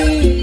Bye.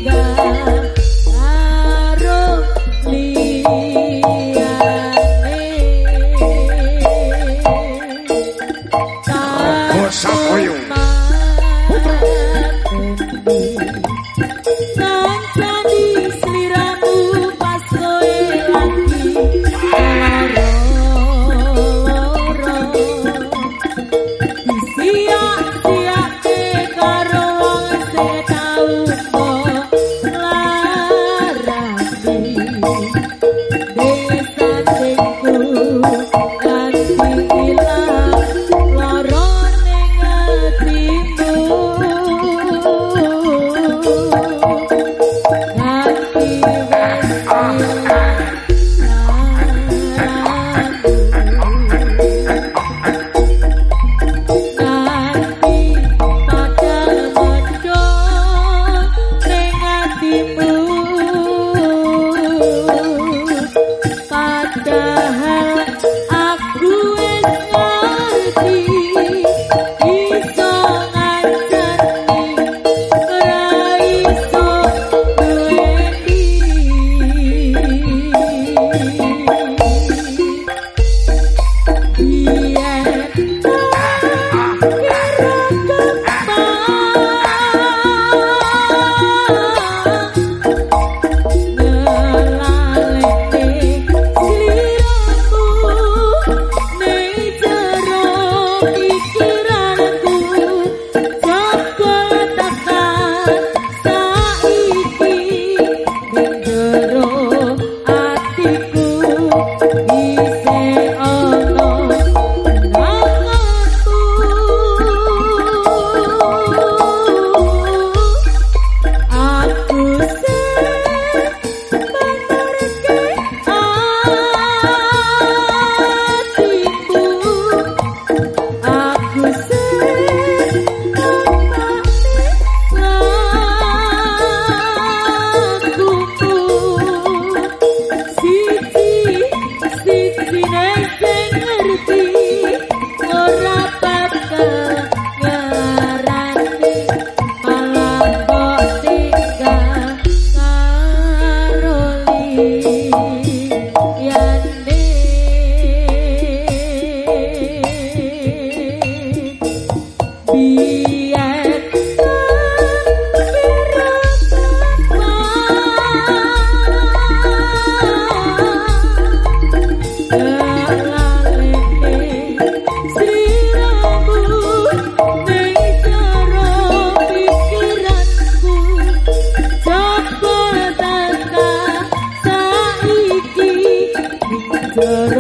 Negara